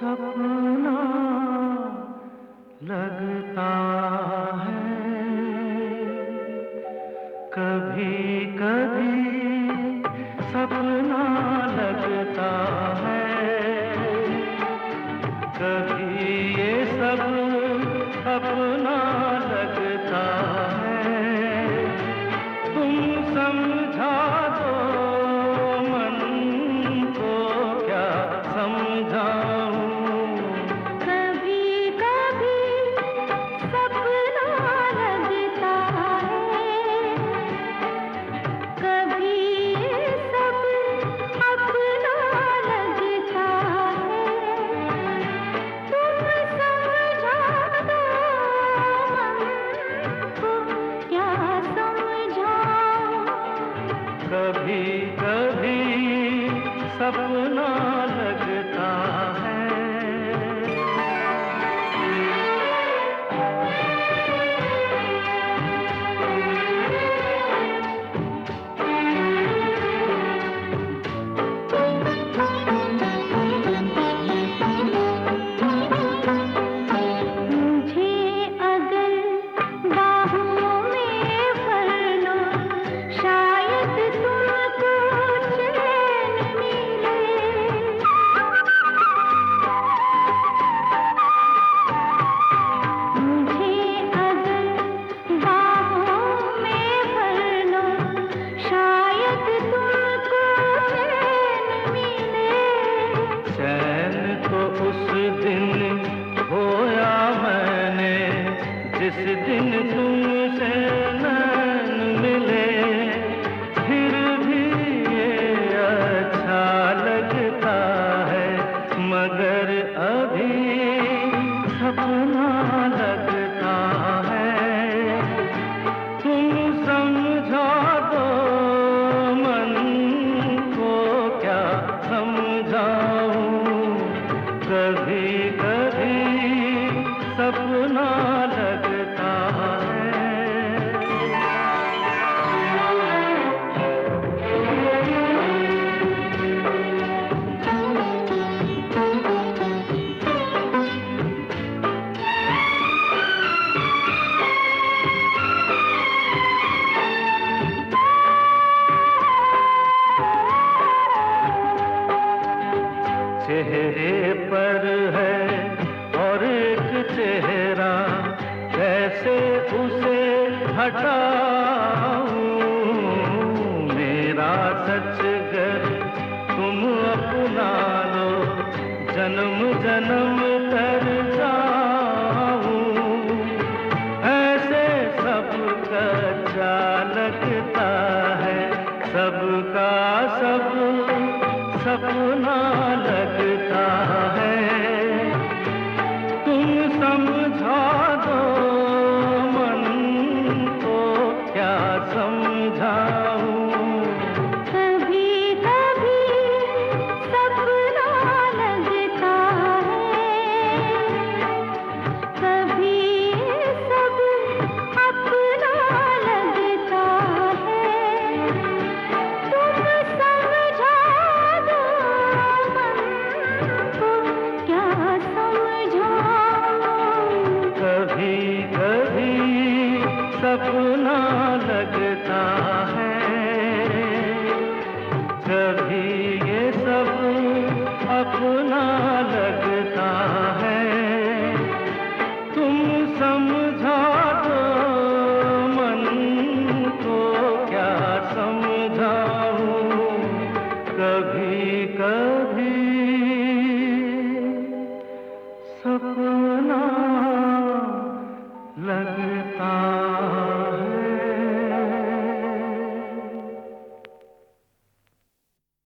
सपना लगता है। कभी चेहरे पर है और एक चेहरा कैसे उसे हटाऊं। मेरा सच घर तुम अपना लो, जन्म जन्म कर जाऊँ। ऐसे सबका कच्चा लगता है, सबका सब सपना सपना लगता है।